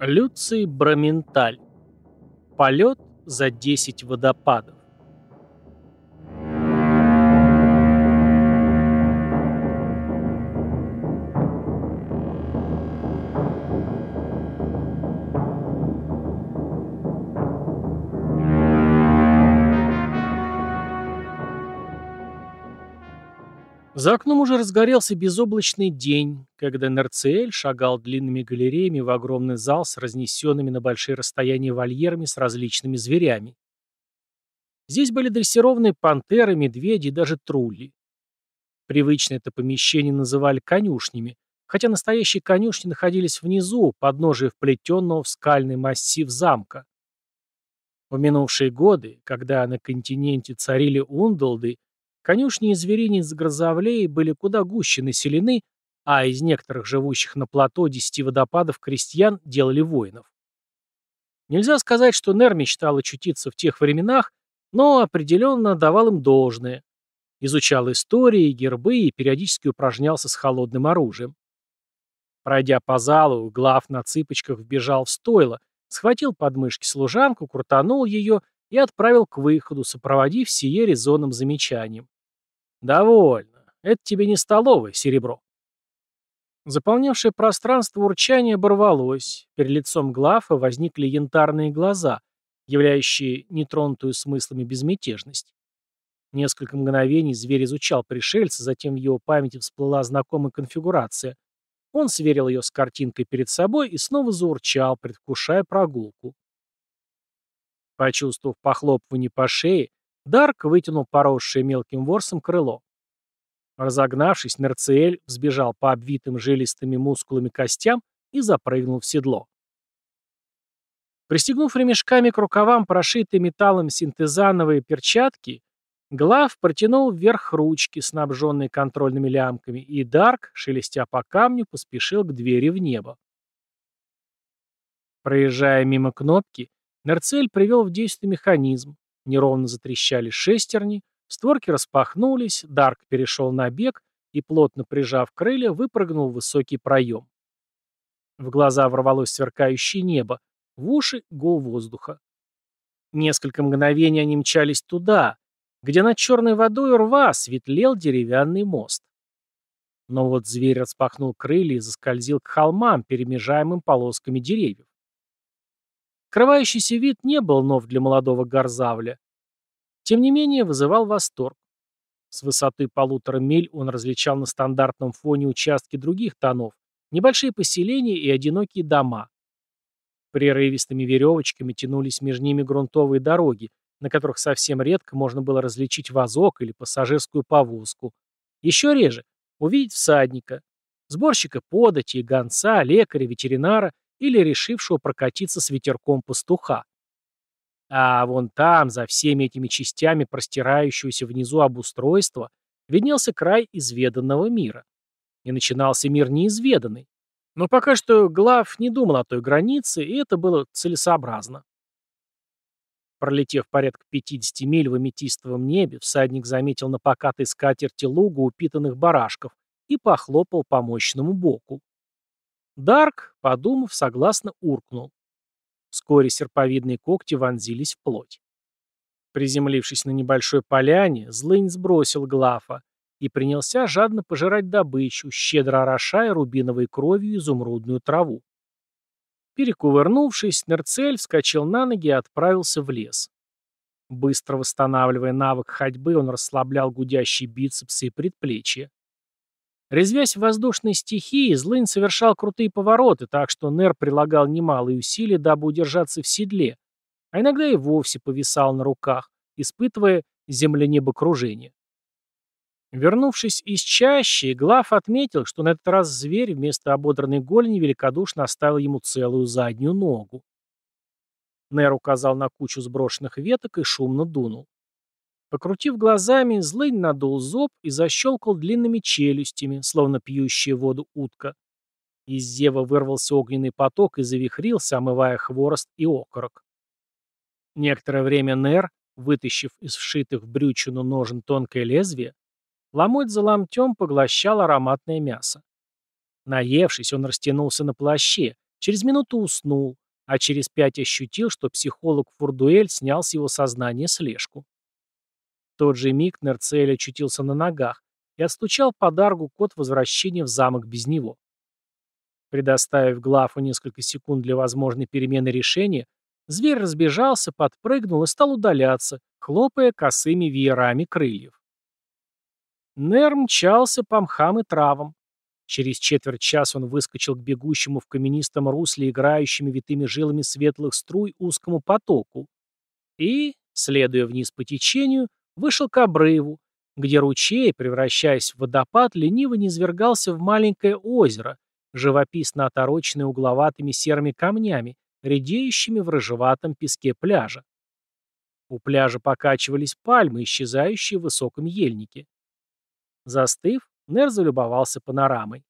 Люций Браменталь. Полет за 10 водопадов. За окном уже разгорелся безоблачный день, когда Нерциэль шагал длинными галереями в огромный зал с разнесенными на большие расстояния вольерами с различными зверями. Здесь были дрессированные пантеры, медведи и даже трулли. Привычно это помещение называли конюшнями, хотя настоящие конюшни находились внизу, подножия вплетенного в скальный массив замка. В минувшие годы, когда на континенте царили ундалды, Конюшни и зверинец Грозовлей были куда гуще населены, а из некоторых живущих на плато десяти водопадов крестьян делали воинов. Нельзя сказать, что Нер мечтал очутиться в тех временах, но определенно давал им должное. Изучал истории, гербы и периодически упражнялся с холодным оружием. Пройдя по залу, Глав на цыпочках вбежал в стойло, схватил подмышки служанку, крутанул ее и отправил к выходу, сопроводив сие резонным замечанием. «Довольно. Это тебе не столовое, серебро». Заполнявшее пространство урчание оборвалось. Перед лицом Глафа возникли янтарные глаза, являющие нетронутую смыслами безмятежность. Несколько мгновений зверь изучал пришельца, затем в его памяти всплыла знакомая конфигурация. Он сверил ее с картинкой перед собой и снова заурчал, предвкушая прогулку. Почувствовав похлопывание по шее, Дарк вытянул поросшее мелким ворсом крыло. Разогнавшись, Нерциэль взбежал по обвитым жилистыми мускулами костям и запрыгнул в седло. Пристегнув ремешками к рукавам прошитые металлом синтезановые перчатки, Глав протянул вверх ручки, снабженные контрольными лямками, и Дарк, шелестя по камню, поспешил к двери в небо. Проезжая мимо кнопки, Нерцель привел в действие механизм, Неровно затрещали шестерни, створки распахнулись, Дарк перешел на бег и, плотно прижав крылья, выпрыгнул в высокий проем. В глаза ворвалось сверкающее небо, в уши — гул воздуха. Несколько мгновений они мчались туда, где над черной водой рва светлел деревянный мост. Но вот зверь распахнул крылья и заскользил к холмам, перемежаемым полосками деревьев. Скрывающийся вид не был нов для молодого Гарзавля. Тем не менее, вызывал восторг. С высоты полутора миль он различал на стандартном фоне участки других тонов, небольшие поселения и одинокие дома. Прерывистыми веревочками тянулись между ними грунтовые дороги, на которых совсем редко можно было различить вазок или пассажирскую повозку. Еще реже – увидеть всадника, сборщика подати, гонца, лекаря, ветеринара или решившего прокатиться с ветерком пастуха. А вон там, за всеми этими частями простирающегося внизу обустройства, виднелся край изведанного мира. И начинался мир неизведанный. Но пока что Глав не думал о той границе, и это было целесообразно. Пролетев порядка 50 миль в аметистовом небе, всадник заметил на покатой скатерти лугу упитанных барашков и похлопал по мощному боку. Дарк, подумав, согласно уркнул. Вскоре серповидные когти вонзились в плоть. Приземлившись на небольшой поляне, злынь сбросил глафа и принялся жадно пожирать добычу, щедро орошая рубиновой кровью изумрудную траву. Перекувырнувшись, Нерцель вскочил на ноги и отправился в лес. Быстро восстанавливая навык ходьбы, он расслаблял гудящие бицепсы и предплечья. Резвясь в воздушной стихии, Злынь совершал крутые повороты, так что Нер прилагал немалые усилия, дабы удержаться в седле, а иногда и вовсе повисал на руках, испытывая земле-небокружение. Вернувшись из чащи, Глав отметил, что на этот раз зверь вместо ободранной голени великодушно оставил ему целую заднюю ногу. Нер указал на кучу сброшенных веток и шумно дунул. Покрутив глазами, злынь надул зоб и защелкал длинными челюстями, словно пьющая воду утка. Из зева вырвался огненный поток и завихрился, омывая хворост и окорок. Некоторое время Нер, вытащив из вшитых в брючину ножен тонкое лезвие, ломоть за ломтем поглощал ароматное мясо. Наевшись, он растянулся на плаще, Через минуту уснул, а через пять ощутил, что психолог Фурдуэль снял с его сознания слежку. Тот же миг Нерцель очутился на ногах и отстучал по даргу код возвращения в замок без него. Предоставив Глафу несколько секунд для возможной перемены решения, зверь разбежался, подпрыгнул и стал удаляться, хлопая косыми веерами крыльев. Нер мчался по мхам и травам. Через четверть часа он выскочил к бегущему в каменистом русле играющими витыми жилами светлых струй узкому потоку и, следуя вниз по течению, вышел к обрыву, где ручей, превращаясь в водопад, лениво низвергался в маленькое озеро, живописно отороченное угловатыми серыми камнями, редеющими в рыжеватом песке пляжа. У пляжа покачивались пальмы, исчезающие в высоком ельнике. Застыв, Нер залюбовался панорамой.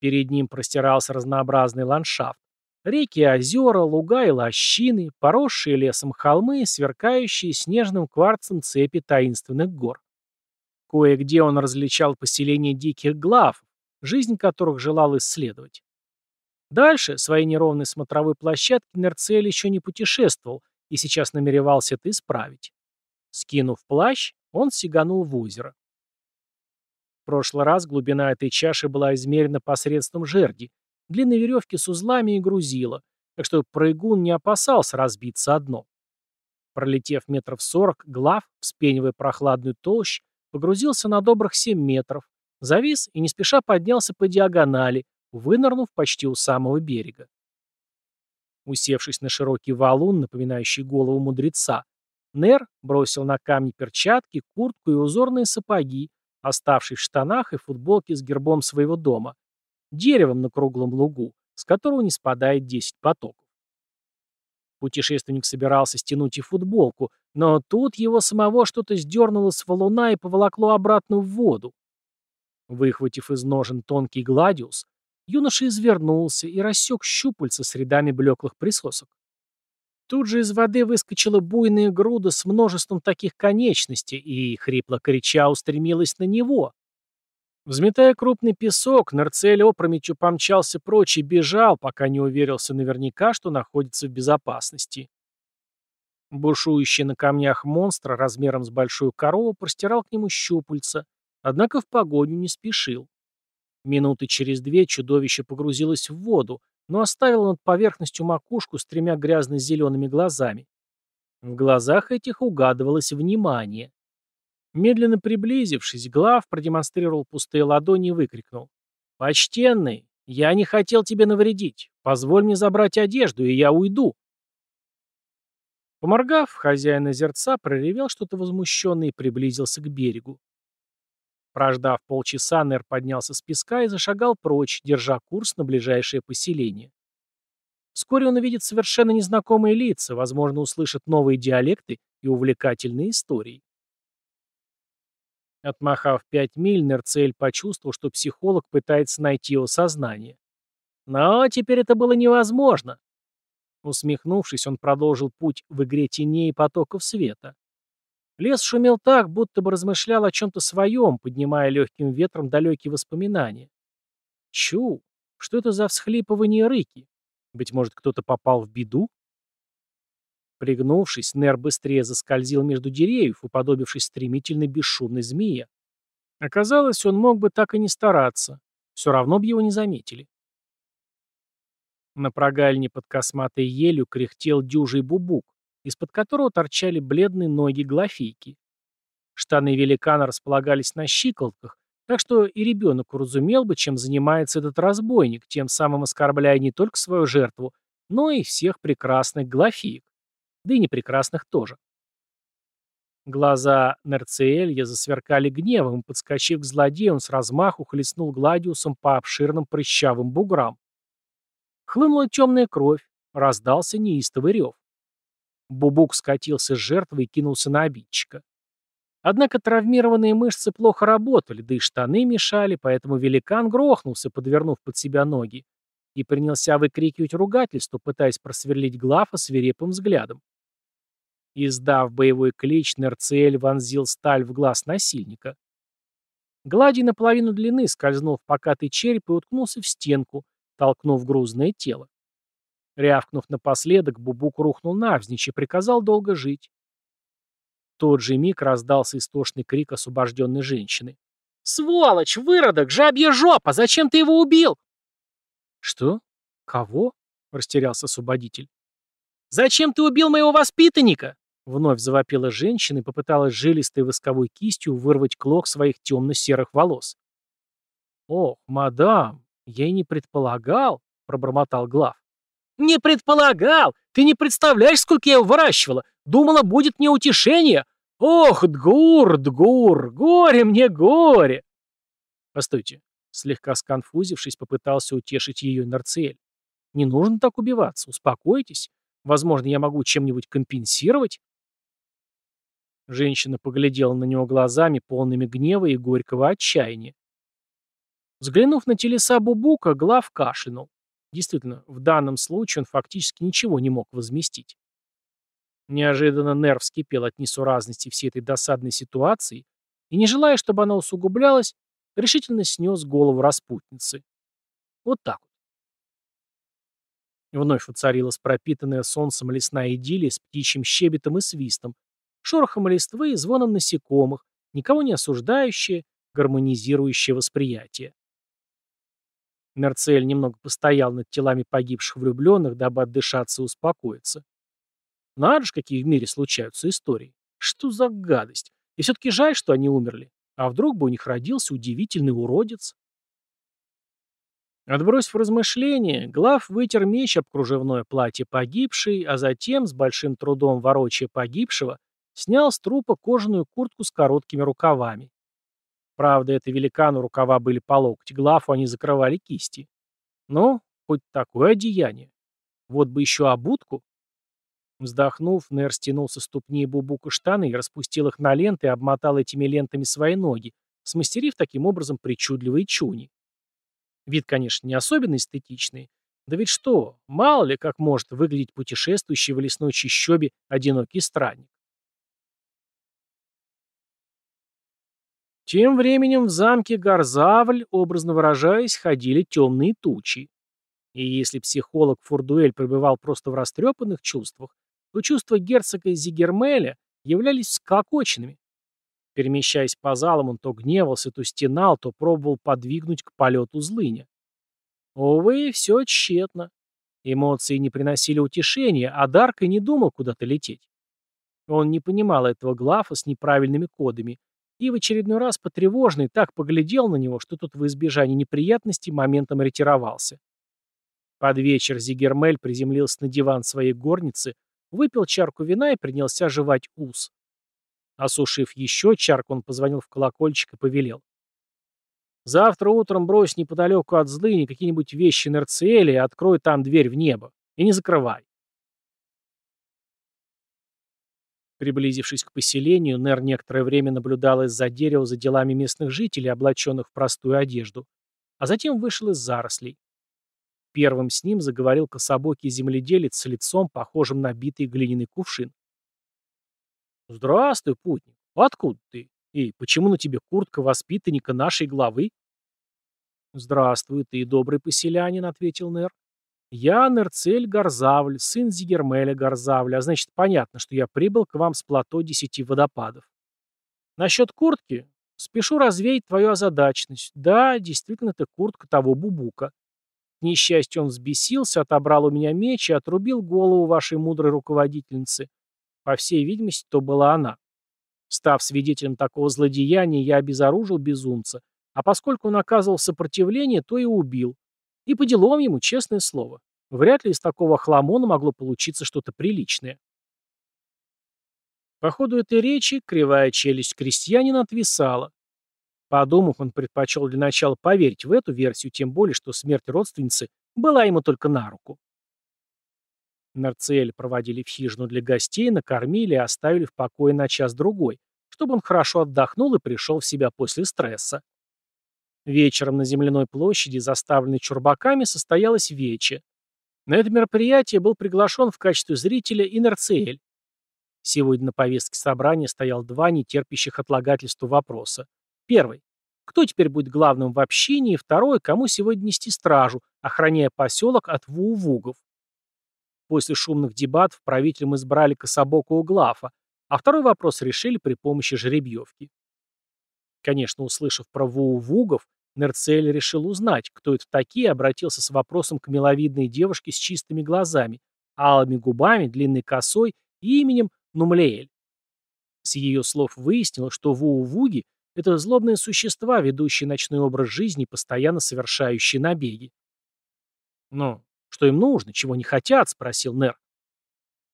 Перед ним простирался разнообразный ландшафт. Реки озера, луга и лощины, поросшие лесом холмы, сверкающие снежным кварцем цепи таинственных гор. Кое-где он различал поселения диких глав, жизнь которых желал исследовать. Дальше своей неровной смотровой площадки Нерцель еще не путешествовал и сейчас намеревался это исправить. Скинув плащ, он сиганул в озеро. В прошлый раз глубина этой чаши была измерена посредством жерди, длинной веревки с узлами и грузила, так что прыгун не опасался разбиться одно. Пролетев метров сорок, глав, вспенивая прохладную толщь, погрузился на добрых семь метров, завис и не спеша поднялся по диагонали, вынырнув почти у самого берега. Усевшись на широкий валун, напоминающий голову мудреца, Нер бросил на камни перчатки, куртку и узорные сапоги, оставшись в штанах и футболке с гербом своего дома, деревом на круглом лугу, с которого не спадает 10 потоков. Путешественник собирался стянуть и футболку, но тут его самого что-то сдернуло с валуна и поволокло обратно в воду. Выхватив из ножен тонкий гладиус, юноша извернулся и рассек щупальца с рядами блеклых присосок. Тут же из воды выскочила буйная груда с множеством таких конечностей и, хрипло крича, устремилась на него. Взметая крупный песок, Нарцель опрометью помчался прочь и бежал, пока не уверился наверняка, что находится в безопасности. Бушующий на камнях монстр размером с большую корову простирал к нему щупальца, однако в погоню не спешил. Минуты через две чудовище погрузилось в воду, но оставило над поверхностью макушку с тремя грязно-зелеными глазами. В глазах этих угадывалось внимание. Медленно приблизившись, Глав продемонстрировал пустые ладони и выкрикнул. «Почтенный, я не хотел тебе навредить. Позволь мне забрать одежду, и я уйду». Поморгав, хозяин озерца проревел что-то возмущенное и приблизился к берегу. Прождав полчаса, Нер поднялся с песка и зашагал прочь, держа курс на ближайшее поселение. Вскоре он увидит совершенно незнакомые лица, возможно, услышит новые диалекты и увлекательные истории. Отмахав пять миль, Нерцель почувствовал, что психолог пытается найти его сознание. Но теперь это было невозможно. Усмехнувшись, он продолжил путь в игре теней и потоков света. Лес шумел так, будто бы размышлял о чем-то своем, поднимая легким ветром далекие воспоминания. Чу, что это за всхлипывание рыки? Быть может, кто-то попал в беду? Пригнувшись, Нер быстрее заскользил между деревьев, уподобившись стремительной бесшумной змее. Оказалось, он мог бы так и не стараться. Все равно бы его не заметили. На прогальне под косматой елью кряхтел дюжий бубук из-под которого торчали бледные ноги глафийки. Штаны великана располагались на щиколотках, так что и ребенок уразумел бы, чем занимается этот разбойник, тем самым оскорбляя не только свою жертву, но и всех прекрасных глафиек. Да и непрекрасных тоже. Глаза Нерциэлья засверкали гневом, и, подскочив к злодею, он с размаху хлестнул Гладиусом по обширным прыщавым буграм. Хлынула темная кровь, раздался неистовый рев. Бубук скатился с жертвы и кинулся на обидчика. Однако травмированные мышцы плохо работали, да и штаны мешали, поэтому великан грохнулся, подвернув под себя ноги, и принялся выкрикивать ругательство, пытаясь просверлить Глафа свирепым взглядом. Издав боевой клич, Нерциэль вонзил сталь в глаз насильника. Гладий наполовину длины скользнул в покатый череп и уткнулся в стенку, толкнув грузное тело. Рявкнув напоследок, Бубук рухнул навзничь и приказал долго жить. В тот же миг раздался истошный крик освобожденной женщины. «Сволочь! Выродок! Жабья жопа! Зачем ты его убил?» «Что? Кого?» — растерялся освободитель. «Зачем ты убил моего воспитанника?» Вновь завопила женщина и попыталась жилистой восковой кистью вырвать клок своих темно-серых волос. «Ох, мадам, я и не предполагал», — пробормотал Глав. «Не предполагал! Ты не представляешь, сколько я его выращивала! Думала, будет мне утешение! Ох, Дгур, Дгур, горе мне, горе!» «Постойте», — слегка сконфузившись, попытался утешить ее Нарциэль. «Не нужно так убиваться, успокойтесь. Возможно, я могу чем-нибудь компенсировать?» Женщина поглядела на него глазами, полными гнева и горького отчаяния. Взглянув на телеса Бубука, Глав кашлянул. Действительно, в данном случае он фактически ничего не мог возместить. Неожиданно нерв вскипел от несуразности всей этой досадной ситуации и, не желая, чтобы она усугублялась, решительно снес голову распутницы. Вот так вот. Вновь воцарилась пропитанная солнцем лесная идиллия с птичьим щебетом и свистом, шорохом листвы и звоном насекомых, никого не осуждающее, гармонизирующее восприятие. Мерцель немного постоял над телами погибших влюбленных, дабы отдышаться и успокоиться. Надо же, какие в мире случаются истории. Что за гадость? И все-таки жаль, что они умерли. А вдруг бы у них родился удивительный уродец? Отбросив размышления, Глав вытер меч об кружевное платье погибшей, а затем, с большим трудом ворочая погибшего, снял с трупа кожаную куртку с короткими рукавами. Правда, это великану рукава были по локоть, главу они закрывали кисти. Но хоть такое одеяние. Вот бы еще обутку. Вздохнув, Нер стянул со ступни бубука штаны и распустил их на ленты и обмотал этими лентами свои ноги, смастерив таким образом причудливые чуни. Вид, конечно, не особенно эстетичный, да ведь что, мало ли как может выглядеть путешествующий в лесной чащобе одинокий странник. Тем временем в замке Гарзавль, образно выражаясь, ходили темные тучи. И если психолог Фурдуэль пребывал просто в растрепанных чувствах, то чувства герцога Зигермеля являлись сколокоченными. Перемещаясь по залам, он то гневался, то стенал, то пробовал подвигнуть к полету злыня. Увы, все тщетно. Эмоции не приносили утешения, а Дарк и не думал куда-то лететь. Он не понимал этого глафа с неправильными кодами, и в очередной раз потревоженный так поглядел на него, что тот в избежании неприятностей моментом ретировался. Под вечер Зигермель приземлился на диван своей горницы, выпил чарку вина и принялся жевать ус. Осушив еще чарку, он позвонил в колокольчик и повелел. «Завтра утром брось неподалеку от злыни какие-нибудь вещи на и открой там дверь в небо. И не закрывай. Приблизившись к поселению, Нер некоторое время наблюдал из-за дерева за делами местных жителей, облаченных в простую одежду, а затем вышел из зарослей. Первым с ним заговорил кособокий земледелец с лицом, похожим на битый глиняный кувшин. «Здравствуй, путник. Откуда ты? И почему на тебе куртка воспитанника нашей главы?» «Здравствуй, ты, добрый поселянин», — ответил Нер. «Я Нерцель Гарзавль, сын Зигермеля Гарзавля, а значит, понятно, что я прибыл к вам с плато десяти водопадов. Насчет куртки спешу развеять твою озадаченность. Да, действительно, это куртка того бубука. К несчастью, он взбесился, отобрал у меня меч и отрубил голову вашей мудрой руководительницы. По всей видимости, то была она. Став свидетелем такого злодеяния, я обезоружил безумца, а поскольку он оказывал сопротивление, то и убил. И по делам ему, честное слово. Вряд ли из такого хламона могло получиться что-то приличное. По ходу этой речи кривая челюсть крестьянина отвисала. Подумав, он предпочел для начала поверить в эту версию, тем более, что смерть родственницы была ему только на руку. Мерцель проводили в хижину для гостей, накормили и оставили в покое на час-другой, чтобы он хорошо отдохнул и пришел в себя после стресса. Вечером на земляной площади, заставленной чурбаками, состоялось вече. На это мероприятие был приглашен в качестве зрителя Инерциэль. Сегодня на повестке собрания стоял два нетерпящих отлагательства вопроса. Первый. Кто теперь будет главным в общине? И второй. Кому сегодня нести стражу, охраняя поселок от вуувугов? После шумных дебатов правителем избрали кособокого Глафа, а второй вопрос решили при помощи жеребьевки. Конечно, услышав про Вуу-Вугов, Нерцель решил узнать, кто это такие, обратился с вопросом к миловидной девушке с чистыми глазами, алыми губами, длинной косой и именем Нумлеэль. С ее слов выяснилось, что Вуу-Вуги — это злобные существа, ведущие ночной образ жизни постоянно совершающие набеги. «Ну, что им нужно, чего не хотят?» — спросил Нер.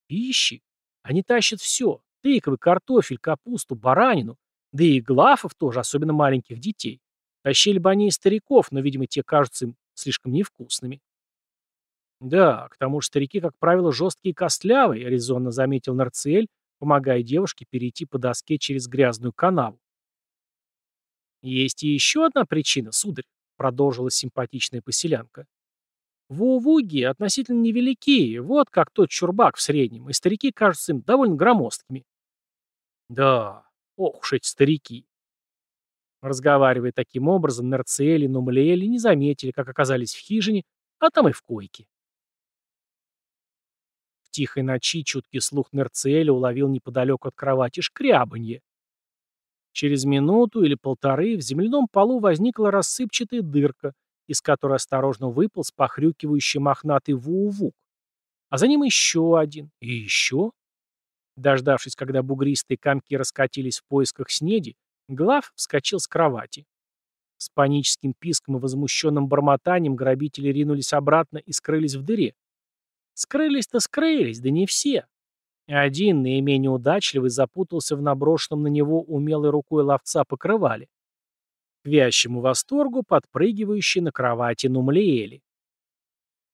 «Пищи. Они тащат все. Тыквы, картофель, капусту, баранину. Да и глафов тоже, особенно маленьких детей. Тащили бы они и стариков, но, видимо, те кажутся им слишком невкусными. «Да, к тому же старики, как правило, жесткие и костлявые», — резонно заметил Нарциэль, помогая девушке перейти по доске через грязную канаву. «Есть и еще одна причина, сударь», — продолжила симпатичная поселянка. «Вуувуги относительно невелики, вот как тот чурбак в среднем, и старики кажутся им довольно громоздкими». «Да, ох уж эти старики», Разговаривая таким образом, Нерциэль и Нумлеэль не заметили, как оказались в хижине, а там и в койке. В тихой ночи чуткий слух Нерциэля уловил неподалеку от кровати шкрябанье. Через минуту или полторы в земляном полу возникла рассыпчатая дырка, из которой осторожно выполз похрюкивающий мохнатый вуувук. А за ним еще один. И еще. Дождавшись, когда бугристые комки раскатились в поисках снеди, Глав вскочил с кровати. С паническим писком и возмущенным бормотанием грабители ринулись обратно и скрылись в дыре. Скрылись-то скрылись, да не все. Один, наименее удачливый, запутался в наброшенном на него умелой рукой ловца покрывале. К вящему восторгу подпрыгивающий на кровати Нумлеэли.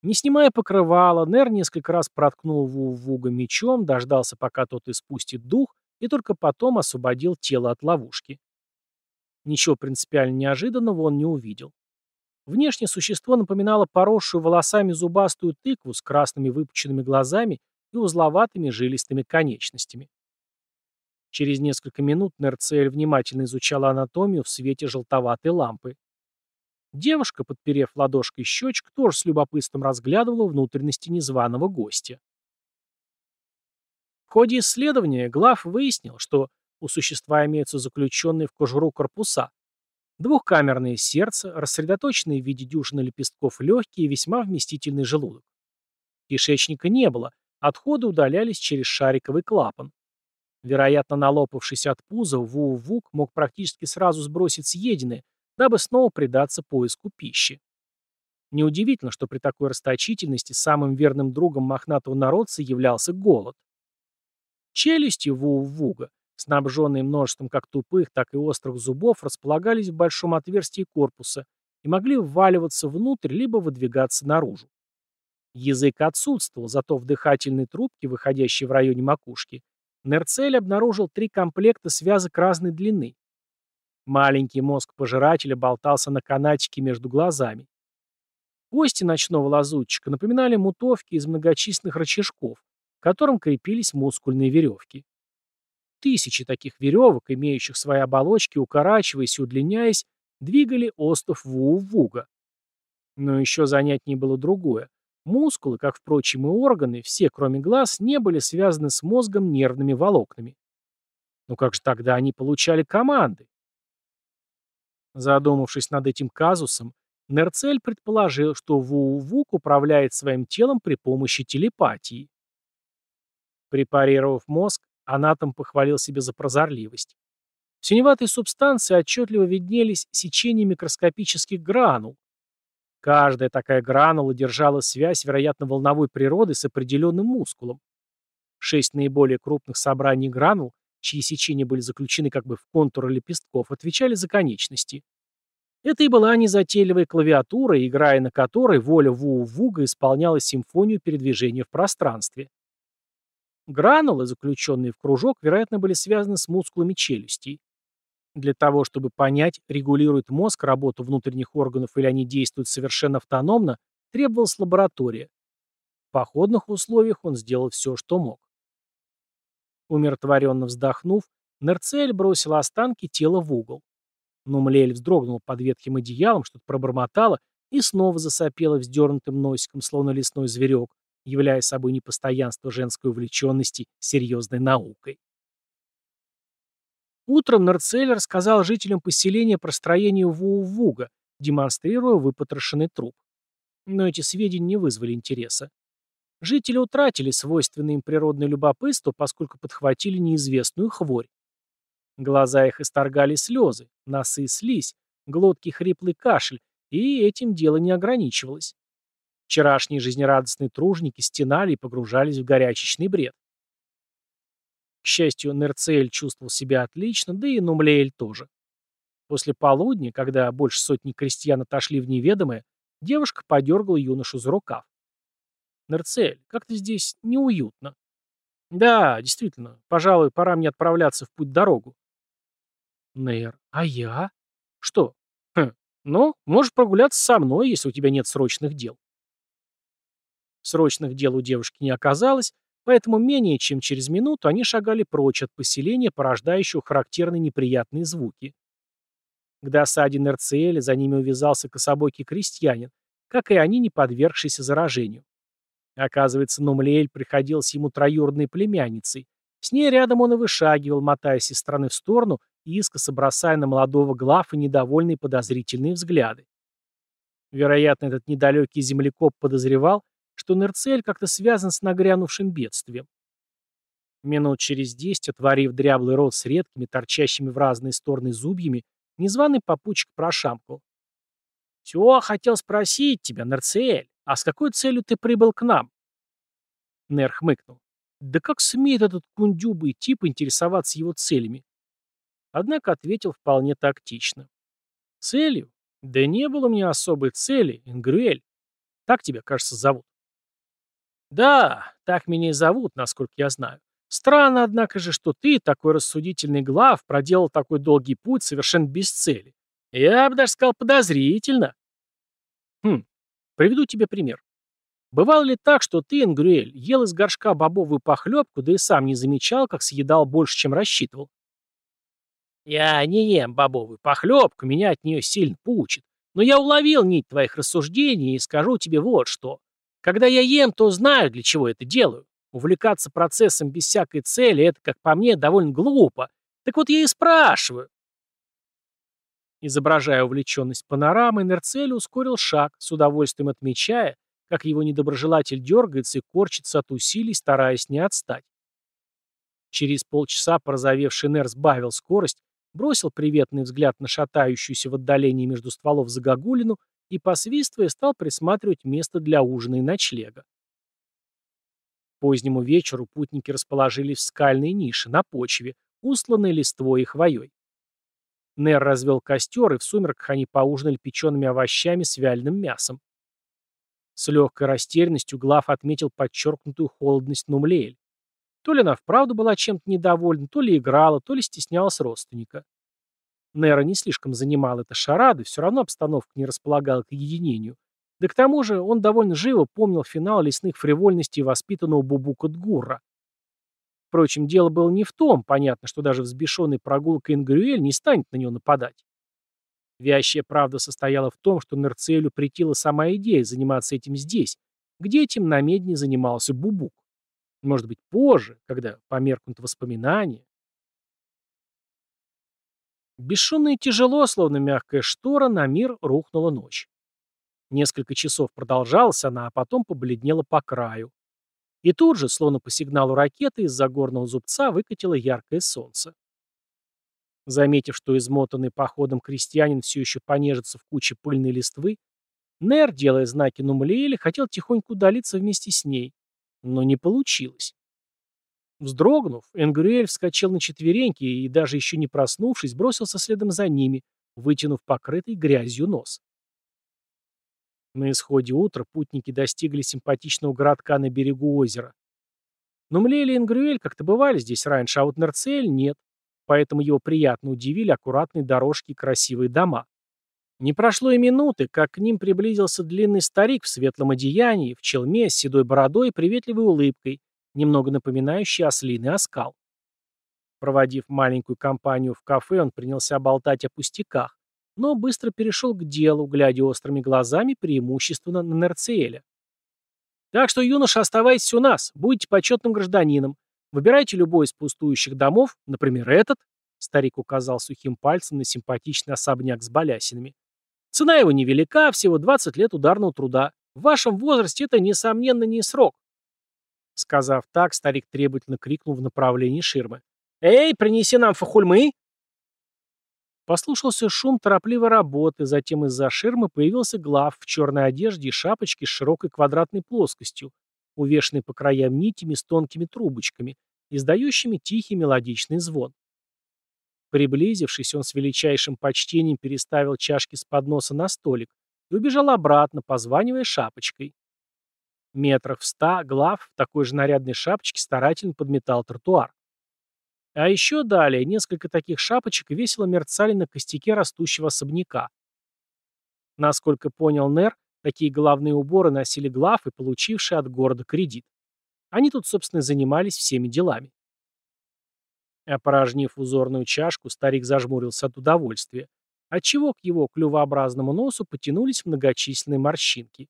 Не снимая покрывала, Нер несколько раз проткнул Ву-Вуга мечом, дождался, пока тот испустит дух, и только потом освободил тело от ловушки. Ничего принципиально неожиданного он не увидел. Внешне существо напоминало поросшую волосами зубастую тыкву с красными выпученными глазами и узловатыми жилистыми конечностями. Через несколько минут Нерцель внимательно изучала анатомию в свете желтоватой лампы. Девушка, подперев ладошкой щечку, тоже с любопытством разглядывала внутренности незваного гостя. В ходе исследования Глав выяснил, что у существа имеются заключенные в кожуру корпуса, двухкамерное сердце, рассредоточенные в виде дюжины лепестков легкие и весьма вместительный желудок. Кишечника не было, отходы удалялись через шариковый клапан. Вероятно, налопавшись от пуза, Ву-Вук мог практически сразу сбросить съеденное, дабы снова предаться поиску пищи. Неудивительно, что при такой расточительности самым верным другом мохнатого народца являлся голод. Челюсти Ву-Вуга снабженные множеством как тупых, так и острых зубов, располагались в большом отверстии корпуса и могли вваливаться внутрь, либо выдвигаться наружу. Язык отсутствовал, зато в дыхательной трубке, выходящей в районе макушки, Нерцель обнаружил три комплекта связок разной длины. Маленький мозг пожирателя болтался на канатике между глазами. Кости ночного лазутчика напоминали мутовки из многочисленных рычажков, к которым крепились мускульные веревки. Тысячи таких веревок, имеющих свои оболочки, укорачиваясь и удлиняясь, двигали остов Вуу-Вуга. Но еще занятнее было другое. Мускулы, как, впрочем, и органы, все, кроме глаз, не были связаны с мозгом нервными волокнами. Но как же тогда они получали команды? Задумавшись над этим казусом, Нерцель предположил, что Вуу-Вук управляет своим телом при помощи телепатии. Препарировав мозг, Анатом похвалил себя за прозорливость. В синеватой субстанции отчетливо виднелись сечения микроскопических гранул. Каждая такая гранула держала связь, вероятно, волновой природы с определенным мускулом. Шесть наиболее крупных собраний гранул, чьи сечения были заключены как бы в контуры лепестков, отвечали за конечности. Это и была незатейливая клавиатура, играя на которой воля Вуу-Вуга исполняла симфонию передвижения в пространстве. Гранулы, заключенные в кружок, вероятно, были связаны с мускулами челюстей. Для того, чтобы понять, регулирует мозг работу внутренних органов или они действуют совершенно автономно, требовалась лаборатория. В походных условиях он сделал все, что мог. Умиротворенно вздохнув, Нерцель бросил останки тела в угол. Нумлель вздрогнул под ветхим одеялом, что-то пробормотало и снова засопела вздернутым носиком, словно лесной зверек, являя собой непостоянство женской увлеченности серьезной наукой. Утром Нарцель рассказал жителям поселения про строение Вуу-Вуга, демонстрируя выпотрошенный труп. Но эти сведения не вызвали интереса. Жители утратили свойственное им природное любопытство, поскольку подхватили неизвестную хворь. Глаза их исторгали слезы, носы слизь, глотки хриплый кашель, и этим дело не ограничивалось. Вчерашние жизнерадостные тружники стенали и погружались в горячечный бред. К счастью, Нерцель чувствовал себя отлично, да и Нумлеэль тоже. После полудня, когда больше сотни крестьян отошли в неведомое, девушка подергала юношу за рукав. «Нерцель, как-то здесь неуютно». «Да, действительно, пожалуй, пора мне отправляться в путь-дорогу». «Нер, а я?» «Что?» «Хм, ну, можешь прогуляться со мной, если у тебя нет срочных дел». Срочных дел у девушки не оказалось, поэтому менее чем через минуту они шагали прочь от поселения, порождающего характерные неприятные звуки. К досаде Нерциэля за ними увязался кособокий крестьянин, как и они, не подвергшиеся заражению. Оказывается, Нумлеэль приходилась ему троюродной племянницей. С ней рядом он и вышагивал, мотаясь из стороны в сторону и искоса бросая на молодого глафа недовольные подозрительные взгляды. Вероятно, этот недалекий землекоп подозревал, что Нерцель как-то связан с нагрянувшим бедствием. Минут через десять, отворив дряблый рот с редкими, торчащими в разные стороны зубьями, незваный попутчик прошамкал. «Все, хотел спросить тебя, Нерцель, а с какой целью ты прибыл к нам?» Нер хмыкнул. «Да как смеет этот кундюбый тип интересоваться его целями?» Однако ответил вполне тактично. «Целью? Да не было у меня особой цели, Ингрюэль. Так тебя, кажется, зовут». Да, так меня и зовут, насколько я знаю. Странно, однако же, что ты, такой рассудительный глав, проделал такой долгий путь совершенно без цели. Я бы даже сказал подозрительно. Хм, приведу тебе пример. Бывало ли так, что ты, Ингрюэль, ел из горшка бобовую похлебку, да и сам не замечал, как съедал больше, чем рассчитывал? Я не ем бобовую похлебку, меня от нее сильно пучит. Но я уловил нить твоих рассуждений и скажу тебе вот что. Когда я ем, то знаю, для чего это делаю. Увлекаться процессом без всякой цели – это, как по мне, довольно глупо. Так вот я и спрашиваю. Изображая увлеченность панорамой, Нерцель ускорил шаг, с удовольствием отмечая, как его недоброжелатель дергается и корчится от усилий, стараясь не отстать. Через полчаса порозовевший Нер сбавил скорость, бросил приветный взгляд на шатающуюся в отдалении между стволов загогулину и, посвистывая, стал присматривать место для ужина и ночлега. Позднему вечеру путники расположились в скальной нише, на почве, устланной листвой и хвоей. Нер развел костер, и в сумерках они поужинали печеными овощами с вяленым мясом. С легкой растерянностью Глав отметил подчеркнутую холодность Нумлеэль. То ли она вправду была чем-то недовольна, то ли играла, то ли стеснялась родственника. Нера не слишком занимал это шарады, все равно обстановка не располагала к единению. Да к тому же он довольно живо помнил финал лесных фривольностей воспитанного Бубука Дгурра. Впрочем, дело было не в том, понятно, что даже взбешенный прогулкой Ингрюэль не станет на него нападать. Вящая правда состояла в том, что Нерцелю претила сама идея заниматься этим здесь, где этим на медне занимался Бубук. Может быть, позже, когда померкнут воспоминания. Бесшумно и тяжело, словно мягкая штора, на мир рухнула ночь. Несколько часов продолжалась она, а потом побледнела по краю. И тут же, словно по сигналу ракеты, из-за горного зубца выкатило яркое солнце. Заметив, что измотанный походом крестьянин все еще понежится в куче пыльной листвы, Нер, делая знаки Нумлеэля, хотел тихонько удалиться вместе с ней, но не получилось. Вздрогнув, Энгрюэль вскочил на четвереньки и, даже еще не проснувшись, бросился следом за ними, вытянув покрытый грязью нос. На исходе утра путники достигли симпатичного городка на берегу озера. Но Млели и Энгрюэль как-то бывали здесь раньше, а вот Нерцель нет, поэтому его приятно удивили аккуратные дорожки и красивые дома. Не прошло и минуты, как к ним приблизился длинный старик в светлом одеянии, в челме, с седой бородой и приветливой улыбкой, немного напоминающий ослиный оскал. Проводив маленькую компанию в кафе, он принялся болтать о пустяках, но быстро перешел к делу, глядя острыми глазами преимущественно на Нерциэля. Так что, юноша, оставайтесь у нас, будьте почетным гражданином. Выбирайте любой из пустующих домов, например, этот, старик указал сухим пальцем на симпатичный особняк с балясинами. Цена его невелика, всего 20 лет ударного труда. В вашем возрасте это, несомненно, не срок. Сказав так, старик требовательно крикнул в направлении ширмы. «Эй, принеси нам фахульмы!» Послушался шум торопливой работы, затем из-за ширмы появился глав в черной одежде и шапочке с широкой квадратной плоскостью, увешанной по краям нитями с тонкими трубочками, издающими тихий мелодичный звон. Приблизившись, он с величайшим почтением переставил чашки с подноса на столик и убежал обратно, позванивая шапочкой. Метрах в ста глав в такой же нарядной шапочке старательно подметал тротуар. А еще далее несколько таких шапочек весело мерцали на костяке растущего особняка. Насколько понял Нер, такие головные уборы носили глав и получившие от города кредит. Они тут, собственно, занимались всеми делами. Опорожнив узорную чашку, старик зажмурился от удовольствия, отчего к его клювообразному носу потянулись многочисленные морщинки.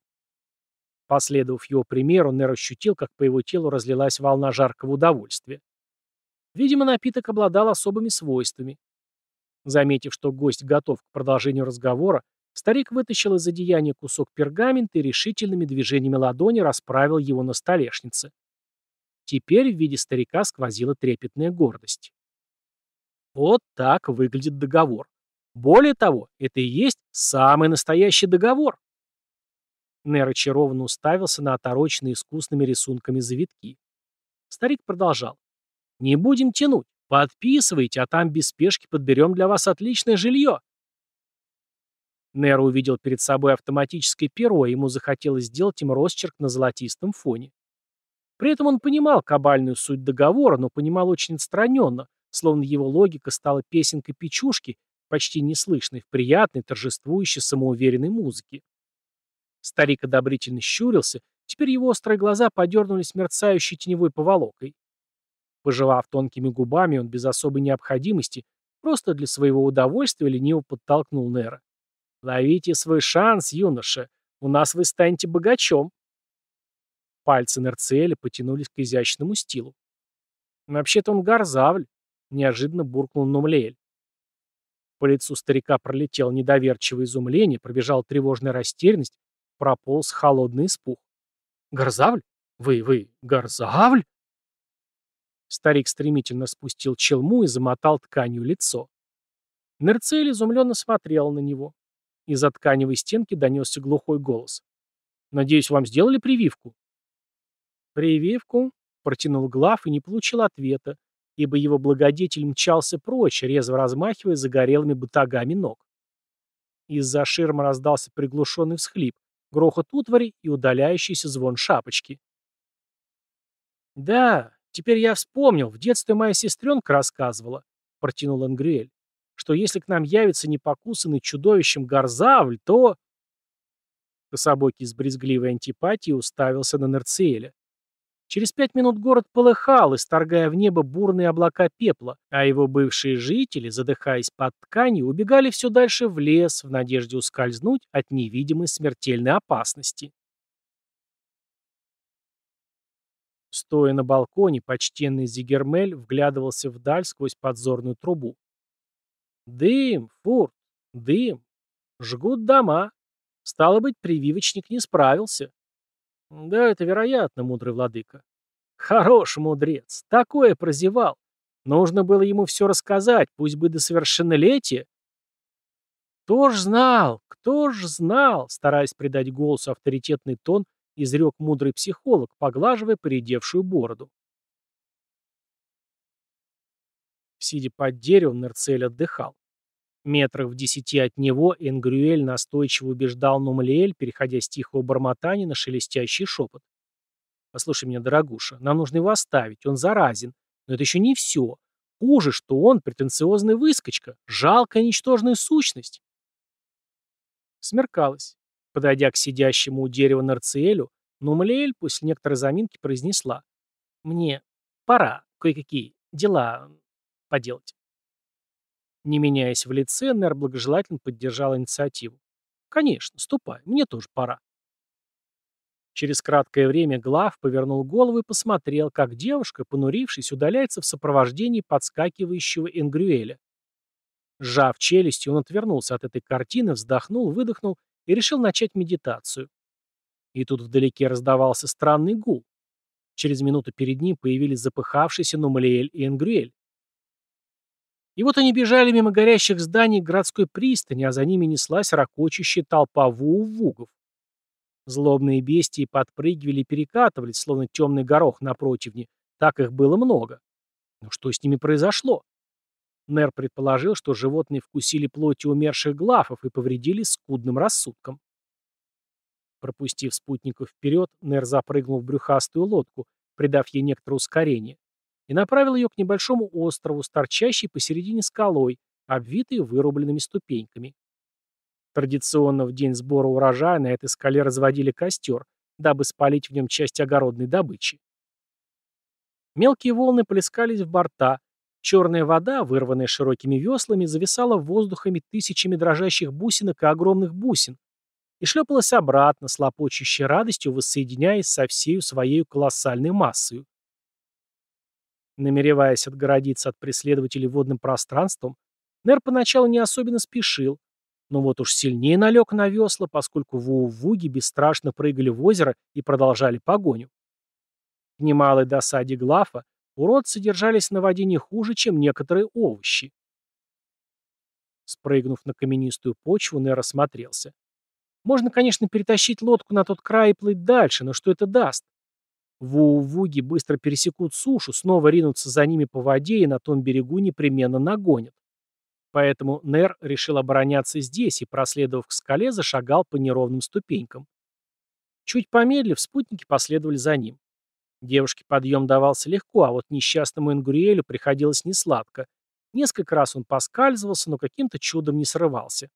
Последовав его примеру, Нер ощутил, как по его телу разлилась волна жаркого удовольствия. Видимо, напиток обладал особыми свойствами. Заметив, что гость готов к продолжению разговора, старик вытащил из одеяния кусок пергамента и решительными движениями ладони расправил его на столешнице. Теперь в виде старика сквозила трепетная гордость. Вот так выглядит договор. Более того, это и есть самый настоящий договор. Нер очарованно уставился на отороченные искусными рисунками завитки. Старик продолжал. «Не будем тянуть. Подписывайте, а там без спешки подберем для вас отличное жилье». Нер увидел перед собой автоматическое перо, и ему захотелось сделать им росчерк на золотистом фоне. При этом он понимал кабальную суть договора, но понимал очень отстраненно, словно его логика стала песенкой печушки, почти неслышной в приятной, торжествующей, самоуверенной музыке. Старик одобрительно щурился, теперь его острые глаза подернулись мерцающей теневой поволокой. Пожевав тонкими губами, он без особой необходимости, просто для своего удовольствия лениво подтолкнул Нера. «Ловите свой шанс, юноша, у нас вы станете богачом». Пальцы Нерциэля потянулись к изящному стилу. «Вообще-то он гарзавль», — неожиданно буркнул Нумлеэль. По лицу старика пролетело недоверчивое изумление, пробежала тревожная растерянность, прополз холодный испуг. «Горзавль? Вы, вы, Горзавль?» Старик стремительно спустил челму и замотал тканью лицо. Нерцель изумленно смотрел на него. Из-за тканевой стенки донесся глухой голос. «Надеюсь, вам сделали прививку?» «Прививку?» — протянул Глав и не получил ответа, ибо его благодетель мчался прочь, резво размахивая загорелыми батагами ног. Из-за ширмы раздался приглушенный всхлип, грохот утвари и удаляющийся звон шапочки. «Да, теперь я вспомнил, в детстве моя сестренка рассказывала», — протянул Ангриэль, «что если к нам явится непокусанный чудовищем Гарзавль, то...» Кособокий с брезгливой антипатией уставился на Нерциэля. Через пять минут город полыхал, исторгая в небо бурные облака пепла, а его бывшие жители, задыхаясь под тканью, убегали все дальше в лес в надежде ускользнуть от невидимой смертельной опасности. Стоя на балконе, почтенный Зигермель вглядывался вдаль сквозь подзорную трубу. «Дым, фурт, дым. Жгут дома. Стало быть, прививочник не справился. Да, это вероятно, мудрый владыка. Хорош мудрец, такое прозевал. Нужно было ему все рассказать, пусть бы до совершеннолетия. Кто ж знал, кто ж знал, стараясь придать голосу авторитетный тон, изрек мудрый психолог, поглаживая поредевшую бороду. Сидя под деревом, Нерцель отдыхал. Метрах в десяти от него Энгрюэль настойчиво убеждал Нумлиэль, переходя с тихого бормотания на шелестящий шепот. «Послушай меня, дорогуша, нам нужно его оставить, он заразен. Но это еще не все. Хуже, что он претенциозный выскочка, жалкая ничтожная сущность». Смеркалось. Подойдя к сидящему у дерева Нарциэлю, Нумлиэль после некоторой заминки произнесла. «Мне пора кое-какие дела поделать». Не меняясь в лице, Нер благожелательно поддержал инициативу. «Конечно, ступай, мне тоже пора». Через краткое время Глав повернул голову и посмотрел, как девушка, понурившись, удаляется в сопровождении подскакивающего Энгрюэля. Сжав челюсти, он отвернулся от этой картины, вздохнул, выдохнул и решил начать медитацию. И тут вдалеке раздавался странный гул. Через минуту перед ним появились запыхавшиеся Нумалиэль и Энгрюэль. И вот они бежали мимо горящих зданий городской пристани, а за ними неслась ракочущая толпа вуу-вугов. Злобные бестии подпрыгивали и перекатывались, словно темный горох на противне. Так их было много. Но что с ними произошло? Нер предположил, что животные вкусили плоти умерших глафов и повредили скудным рассудком. Пропустив спутников вперед, Нер запрыгнул в брюхастую лодку, придав ей некоторое ускорение, и направил ее к небольшому острову, с торчащей посередине скалой, обвитой вырубленными ступеньками. Традиционно в день сбора урожая на этой скале разводили костер, дабы спалить в нем часть огородной добычи. Мелкие волны плескались в борта, черная вода, вырванная широкими веслами, зависала воздухами тысячами дрожащих бусинок и огромных бусин, и шлепалась обратно, с лопочущей радостью воссоединяясь со всею своей колоссальной массой. Намереваясь отгородиться от преследователей водным пространством, Нер поначалу не особенно спешил, но вот уж сильнее налег на весла, поскольку вуу-вуги бесстрашно прыгали в озеро и продолжали погоню. К немалой досаде Глафа уродцы держались на воде не хуже, чем некоторые овощи. Спрыгнув на каменистую почву, Нер осмотрелся. Можно, конечно, перетащить лодку на тот край и плыть дальше, но что это даст? Вуу-вуги быстро пересекут сушу, снова ринутся за ними по воде и на том берегу непременно нагонят. Поэтому Нер решил обороняться здесь и, проследовав к скале, зашагал по неровным ступенькам. Чуть помедлив, спутники последовали за ним. Девушке подъем давался легко, а вот несчастному Ингуриэлю приходилось несладко. Несколько раз он поскальзывался, но каким-то чудом не срывался.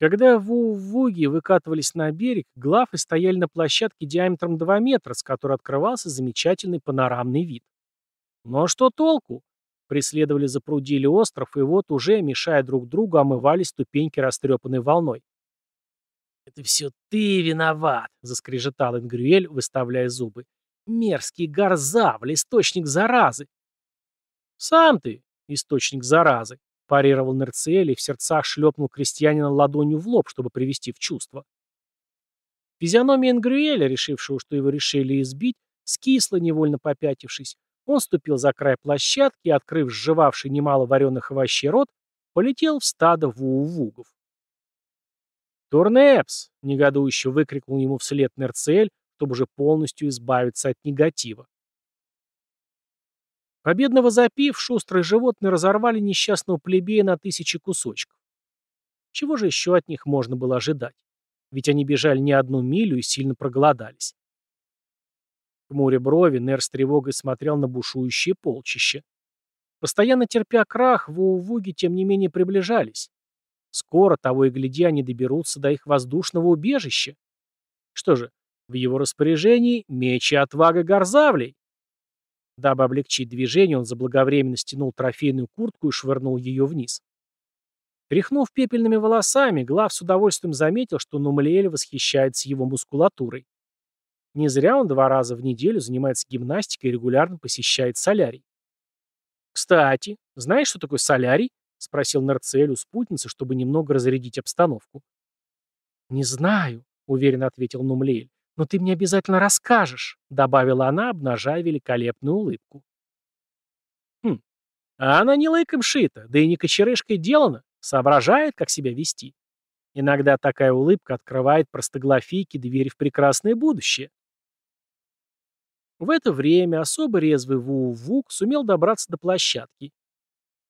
Когда ву-вуги выкатывались на берег, главы стояли на площадке диаметром 2 метра, с которой открывался замечательный панорамный вид. Но что толку? Преследовали запрудили остров, и вот уже, мешая друг другу, омывали ступеньки растрепанной волной. «Это все ты виноват!» — заскрежетал Ингрюэль, выставляя зубы. «Мерзкий горзавль, источник заразы!» «Сам ты источник заразы!» Парировал Нерциэль и в сердцах шлепнул крестьянина ладонью в лоб, чтобы привести в чувство. Физиономия Энгрюэля, решившего, что его решили избить, скисла, невольно попятившись. Он ступил за край площадки и, открыв сживавший немало вареных овощей рот, полетел в стадо вуу-вугов. «Турнепс!» — негодующе выкрикнул ему вслед Нерцель, чтобы уже полностью избавиться от негатива. Победного запив, шустрые животные разорвали несчастного плебея на тысячи кусочков. Чего же еще от них можно было ожидать? Ведь они бежали не одну милю и сильно проголодались. В море брови Нер с тревогой смотрел на бушующее полчище. Постоянно терпя крах, вуугуги тем не менее приближались. Скоро, того и гляди, они доберутся до их воздушного убежища. Что же, в его распоряжении меч и отвага горзавлей. Дабы облегчить движение, он заблаговременно стянул трофейную куртку и швырнул ее вниз. Тряхнув пепельными волосами, Глав с удовольствием заметил, что Нумалиэль восхищается его мускулатурой. Не зря он два раза в неделю занимается гимнастикой и регулярно посещает солярий. «Кстати, знаешь, что такое солярий?» — спросил Нарцель у спутницы, чтобы немного разрядить обстановку. «Не знаю», — уверенно ответил Нумлеэль. «Но ты мне обязательно расскажешь», — добавила она, обнажая великолепную улыбку. «Хм, а она не лыком шита, да и не кочерышкой делана, соображает, как себя вести. Иногда такая улыбка открывает простоглафийке дверь в прекрасное будущее». В это время особо резвый Вуу-Вук сумел добраться до площадки.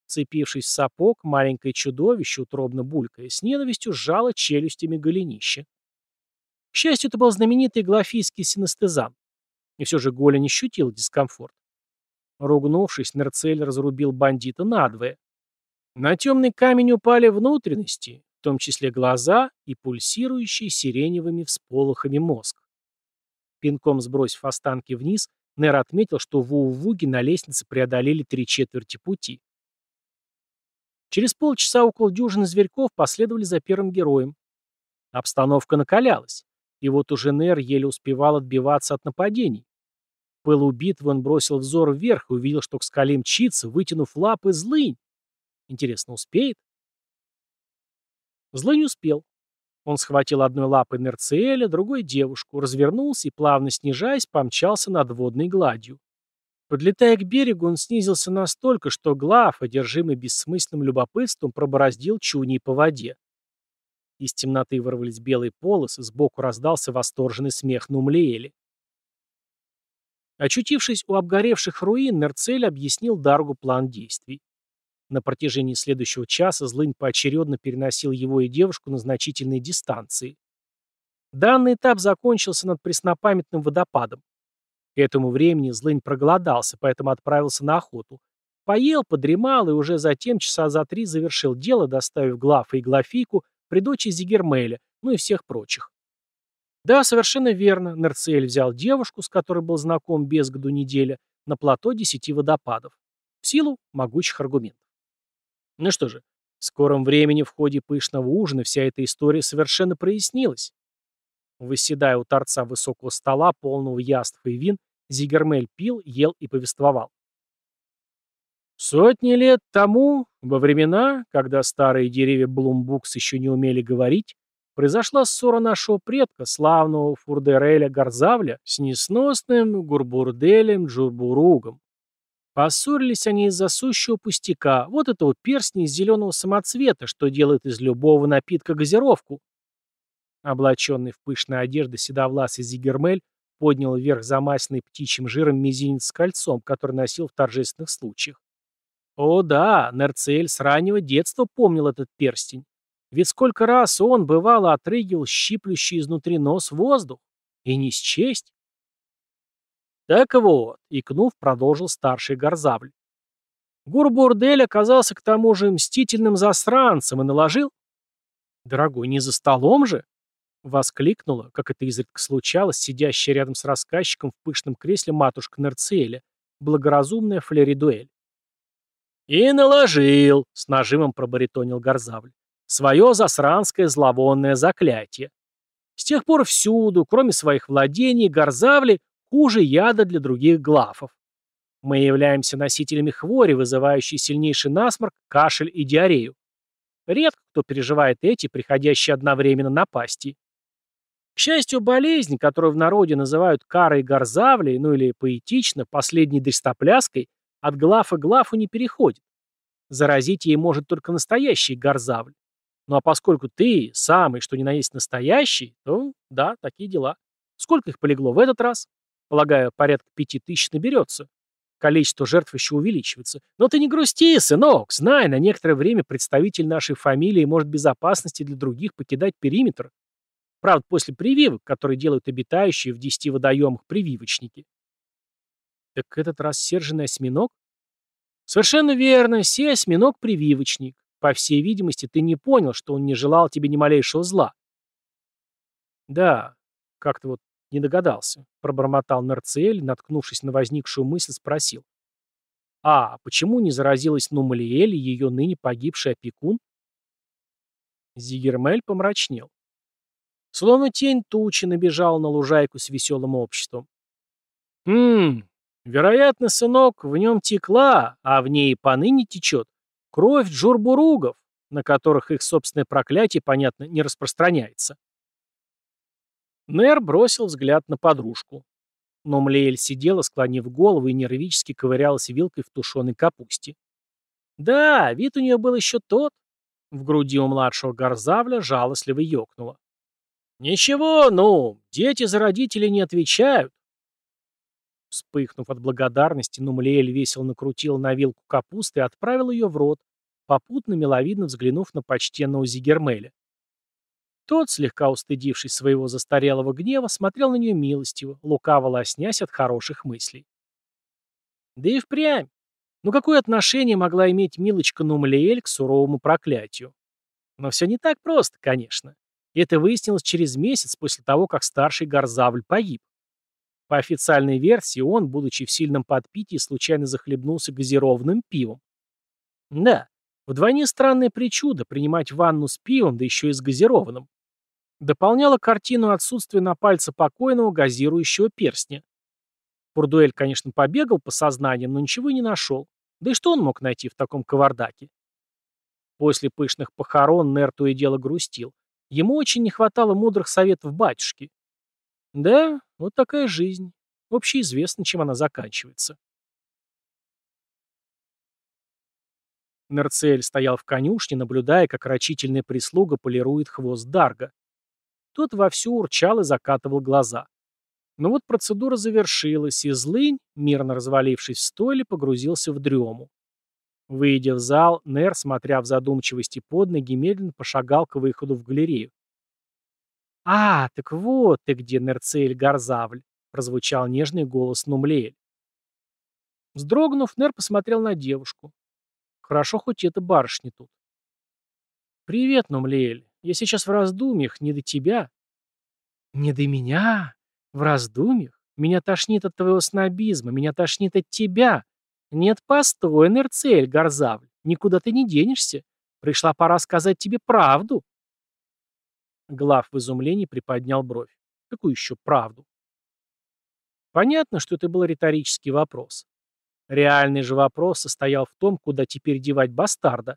Цепившись в сапог, маленькое чудовище, утробно булькая, с ненавистью сжало челюстями голенище. К счастью, это был знаменитый глафийский синестезан. И все же Голя не ощутил дискомфорт. Ругнувшись, Нерцель разрубил бандита надвое. На темный камень упали внутренности, в том числе глаза и пульсирующий сиреневыми всполохами мозг. Пинком сбросив останки вниз, Нер отметил, что вуу-вуги на лестнице преодолели три четверти пути. Через полчаса около дюжины зверьков последовали за первым героем. Обстановка накалялась. И вот уже Нер еле успевал отбиваться от нападений. В битвы он бросил взор вверх и увидел, что к скале мчится, вытянув лапы, злынь. Интересно, успеет? Злынь успел. Он схватил одной лапой Нерциэля, другой девушку, развернулся и, плавно снижаясь, помчался над водной гладью. Подлетая к берегу, он снизился настолько, что Глав, одержимый бессмысленным любопытством, пробороздил чуней по воде. Из темноты вырвались белые полосы, сбоку раздался восторженный смех Нумлеэли. Очутившись у обгоревших руин, Нерцель объяснил Даргу план действий. На протяжении следующего часа Злынь поочередно переносил его и девушку на значительные дистанции. Данный этап закончился над преснопамятным водопадом. К этому времени Злынь проголодался, поэтому отправился на охоту. Поел, подремал и уже затем часа за три завершил дело, доставив Глафа и Глафийку при дочи Зигермеля, ну и всех прочих. Да, совершенно верно, Нерциэль взял девушку, с которой был знаком без году неделя, на плато десяти водопадов. В силу могучих аргументов. Ну что же, в скором времени в ходе пышного ужина вся эта история совершенно прояснилась. Выседая у торца высокого стола, полного яств и вин, Зигермель пил, ел и повествовал. Сотни лет тому, во времена, когда старые деревья Блумбукс еще не умели говорить, произошла ссора нашего предка, славного Фурдереля Гарзавля, с несносным Гурбурделем Джурбуругом. Поссорились они из-за сущего пустяка, вот этого перстня из зеленого самоцвета, что делает из любого напитка газировку. Облаченный в пышные одежды седовласый Зигермель поднял вверх замасленный птичьим жиром мизинец с кольцом, который носил в торжественных случаях. О да, Нерцель с раннего детства помнил этот перстень. Ведь сколько раз он, бывало, отрыгивал щиплющий изнутри нос воздух. И не счесть. Так вот, икнув, продолжил старший Горзавль. Гурбурдель оказался к тому же мстительным засранцем и наложил... Дорогой, не за столом же? Воскликнула, как это изредка случалось, сидящая рядом с рассказчиком в пышном кресле матушка Нерциэля, благоразумная Флеридуэль. «И наложил», — с нажимом пробаритонил Горзавль, «свое засранское зловонное заклятие. С тех пор всюду, кроме своих владений, Горзавли хуже яда для других глафов. Мы являемся носителями хвори, вызывающей сильнейший насморк, кашель и диарею. Редко кто переживает эти, приходящие одновременно напасти. К счастью, болезнь, которую в народе называют карой горзавлей, ну или поэтично, последней дристопляской, от глафа к глафу не переходит. Заразить ей может только настоящий горзавль. Ну а поскольку ты самый, что ни на есть настоящий, то да, такие дела. Сколько их полегло в этот раз? Полагаю, порядка пяти тысяч наберется. Количество жертв еще увеличивается. Но ты не грусти, сынок. Знай, на некоторое время представитель нашей фамилии может без опасности для других покидать периметр. Правда, после прививок, которые делают обитающие в десяти водоемах прививочники. Так этот рассерженный осьминог? Совершенно верно, сей осьминог-прививочник. По всей видимости, ты не понял, что он не желал тебе ни малейшего зла. Да, как-то вот не догадался, пробормотал Нарциэль, наткнувшись на возникшую мысль, спросил. А почему не заразилась Нумалиэль и ее ныне погибший опекун? Зигермель помрачнел. Словно тень тучи набежал на лужайку с веселым обществом. «Хм, вероятно, сынок, в нем текла, а в ней и поныне течет, кровь джурбуругов, на которых их собственное проклятие, понятно, не распространяется». Нер бросил взгляд на подружку. Но Млеэль сидела, склонив голову и нервически ковырялась вилкой в тушеной капусте. Да, вид у нее был еще тот. В груди у младшего Горзавля жалостливо ёкнуло. «Ничего, ну, дети за родителей не отвечают». Вспыхнув от благодарности, Нумлеэль весело накрутил на вилку капусты и отправил ее в рот, попутно миловидно взглянув на почтенного Зигермеля. Тот, слегка устыдившись своего застарелого гнева, смотрел на нее милостиво, лукаво лоснясь от хороших мыслей. Да и впрямь. Ну какое отношение могла иметь Милочка Нумлеэль к суровому проклятию? Но все не так просто, конечно. Это выяснилось через месяц после того, как старший Горзавль погиб. По официальной версии, он, будучи в сильном подпитии, случайно захлебнулся газированным пивом. Да, вдвойне странное причудо принимать ванну с пивом, да еще и с газированным. Дополняла картину отсутствие на пальце покойного газирующего перстня. Пурдуэль, конечно, побегал по сознаниям, но ничего не нашел. Да и что он мог найти в таком кавардаке? После пышных похорон Нер то и дело грустил. Ему очень не хватало мудрых советов батюшки. Да, вот такая жизнь. Общеизвестно, чем она заканчивается. Нерцель стоял в конюшне, наблюдая, как рачительная прислуга полирует хвост Дарга. Тот вовсю урчал и закатывал глаза. Но вот процедура завершилась, и злынь, мирно развалившись в стойле, погрузился в дрему. Выйдя в зал, Нер, смотря в задумчивости под ноги, медленно пошагал к выходу в галерею. «А, так вот ты где, Нерцель Гарзавль!» — прозвучал нежный голос Нумлеэль. Вздрогнув, Нер посмотрел на девушку. Хорошо, хоть это барышня тут. «Привет, Нумлеэль. Я сейчас в раздумьях, не до тебя». «Не до меня? В раздумьях? Меня тошнит от твоего снобизма, меня тошнит от тебя. Нет, постой, Нерцель, Горзавль, никуда ты не денешься. Пришла пора сказать тебе правду». Глав в изумлении приподнял бровь. Какую еще правду? Понятно, что это был риторический вопрос. Реальный же вопрос состоял в том, куда теперь девать бастарда.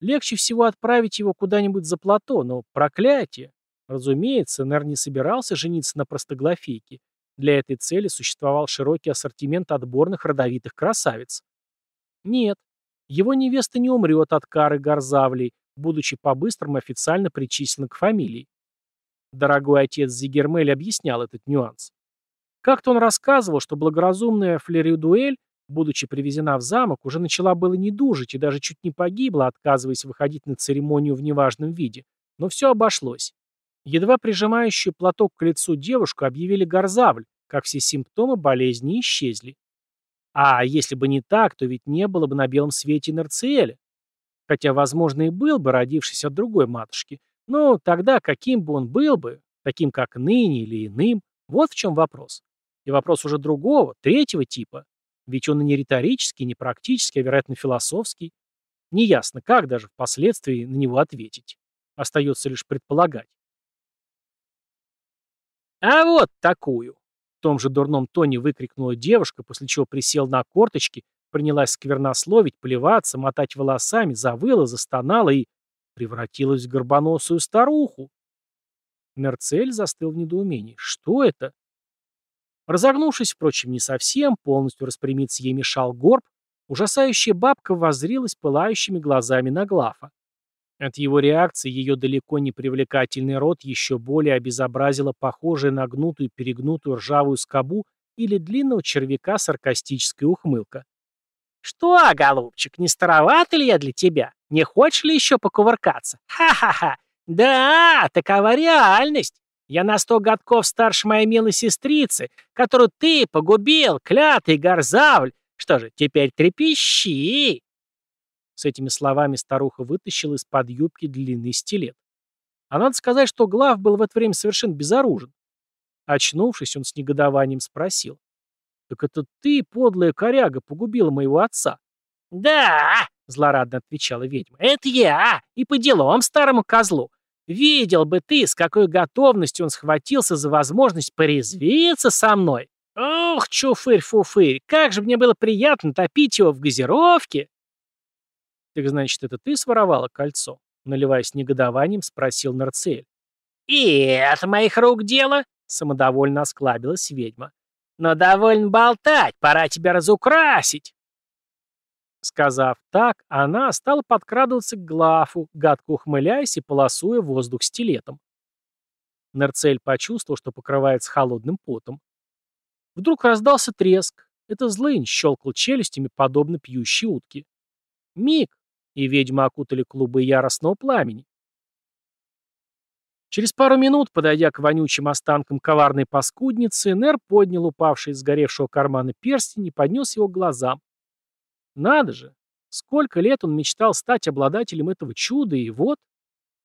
Легче всего отправить его куда-нибудь за плато, но проклятие. Разумеется, Нер не собирался жениться на простоглафейке. Для этой цели существовал широкий ассортимент отборных родовитых красавиц. Нет, его невеста не умрет от кары горзавлей, будучи по-быстрому официально причислена к фамилии. Дорогой отец Зигермель объяснял этот нюанс. Как-то он рассказывал, что благоразумная Флеридуэль будучи привезена в замок, уже начала было недужить и даже чуть не погибла, отказываясь выходить на церемонию в неважном виде. Но все обошлось. Едва прижимающую платок к лицу девушку объявили горзавль, как все симптомы болезни исчезли. А если бы не так, то ведь не было бы на белом свете Нарциэля. Хотя, возможно, и был бы, родившись от другой матушки. Но тогда каким бы он был бы, таким как ныне или иным, вот в чем вопрос. И вопрос уже другого, третьего типа. Ведь он и не риторический, не практический, а, вероятно, философский. Неясно, как даже впоследствии на него ответить. Остается лишь предполагать. «А вот такую!» В том же дурном тоне выкрикнула девушка, после чего присела на корточки, принялась сквернословить, плеваться, мотать волосами, завыла, застонала и превратилась в горбоносую старуху. Мерцель застыл в недоумении. Что это? Разогнувшись, впрочем, не совсем, полностью распрямиться ей мешал горб, ужасающая бабка воззрилась пылающими глазами на Глафа. От его реакции ее далеко не привлекательный рот еще более обезобразила похожая на гнутую перегнутую ржавую скобу или длинного червяка саркастическая ухмылка. «Что, голубчик, не староват ли я для тебя? Не хочешь ли еще покувыркаться? Ха-ха-ха! Да, такова реальность! Я на сто годков старше моей милой сестрицы, которую ты погубил, клятый горзавль. Что же, теперь трепещи!» С этими словами старуха вытащила из-под юбки длинный стилет. А надо сказать, что Глав был в это время совершенно безоружен. Очнувшись, он с негодованием спросил. «Так это ты, подлая коряга, погубила моего отца?» «Да!» — злорадно отвечала ведьма. «Это я! И по делам старому козлу. Видел бы ты, с какой готовностью он схватился за возможность порезвиться со мной. Ох, чуфырь-фуфырь, как же мне было приятно топить его в газировке. Так значит, это ты своровала кольцо? Наливаясь негодованием, спросил Нарцель. И это моих рук дело, самодовольно осклабилась ведьма. Но довольно болтать, пора тебя разукрасить. Сказав так, она стала подкрадываться к глафу, гадко ухмыляясь и полосуя воздух стилетом. Нерцель почувствовал, что покрывается холодным потом. Вдруг раздался треск. Это злынь щелкал челюстями, подобно пьющей утке. Миг, и ведьмы окутали клубы яростного пламени. Через пару минут, подойдя к вонючим останкам коварной паскудницы, Нер поднял упавший из сгоревшего кармана перстень и поднес его к глазам. Надо же, сколько лет он мечтал стать обладателем этого чуда, и вот,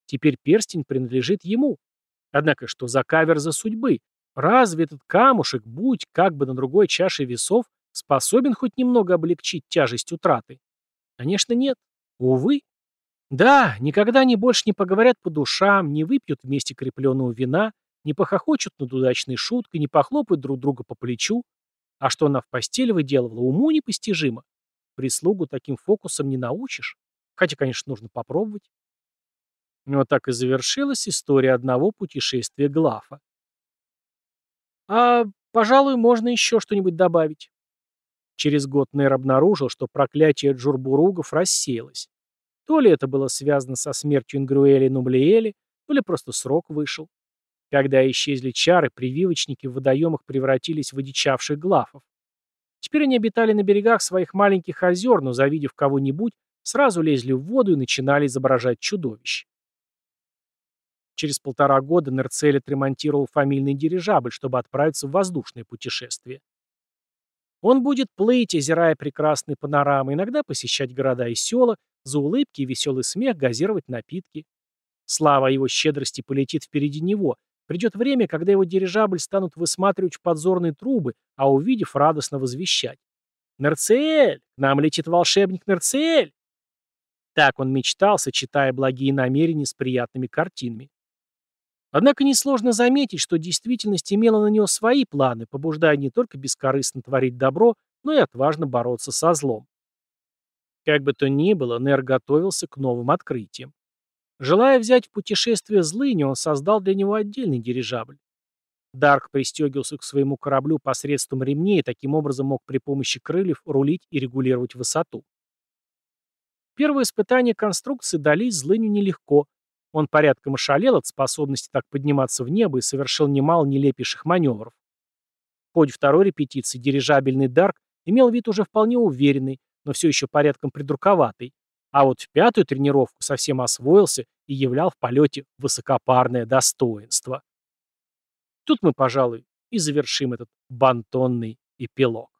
теперь перстень принадлежит ему. Однако что за кавер за судьбы? Разве этот камушек, будь как бы на другой чаше весов, способен хоть немного облегчить тяжесть утраты? Конечно, нет. Увы. Да, никогда они больше не поговорят по душам, не выпьют вместе крепленного вина, не похохочут над удачной шуткой, не похлопают друг друга по плечу. А что она в постели выделывала, уму непостижимо. Прислугу таким фокусом не научишь. Хотя, конечно, нужно попробовать. Вот так и завершилась история одного путешествия Глафа. А, пожалуй, можно еще что-нибудь добавить. Через год Нер обнаружил, что проклятие Джурбуругов рассеялось. То ли это было связано со смертью Ингруэли и Нублиэли, то ли просто срок вышел. Когда исчезли чары, прививочники в водоемах превратились в одичавших глафов. Теперь они обитали на берегах своих маленьких озер, но, завидев кого-нибудь, сразу лезли в воду и начинали изображать чудовищ. Через полтора года Нерцель отремонтировал фамильный дирижабль, чтобы отправиться в воздушное путешествие. Он будет плыть, озирая прекрасные панорамы, иногда посещать города и села, за улыбки и веселый смех газировать напитки. Слава его щедрости полетит впереди него. Придет время, когда его дирижабль станут высматривать в подзорные трубы, а увидев, радостно возвещать. «Нерциэль! К нам летит волшебник Нерциэль!» Так он мечтал, сочетая благие намерения с приятными картинами. Однако несложно заметить, что действительность имела на него свои планы, побуждая не только бескорыстно творить добро, но и отважно бороться со злом. Как бы то ни было, Нер готовился к новым открытиям. Желая взять в путешествие злыни, он создал для него отдельный дирижабль. Дарк пристегивался к своему кораблю посредством ремней и таким образом мог при помощи крыльев рулить и регулировать высоту. Первые испытания конструкции дались злыню нелегко, он порядком ошалел от способности так подниматься в небо и совершил немало нелепейших маневров. В ходе второй репетиции дирижабельный Дарк имел вид уже вполне уверенный, но все еще порядком придурковатый, а вот в пятую тренировку совсем освоился и являл в полете высокопарное достоинство. Тут мы, пожалуй, и завершим этот бантонный эпилог.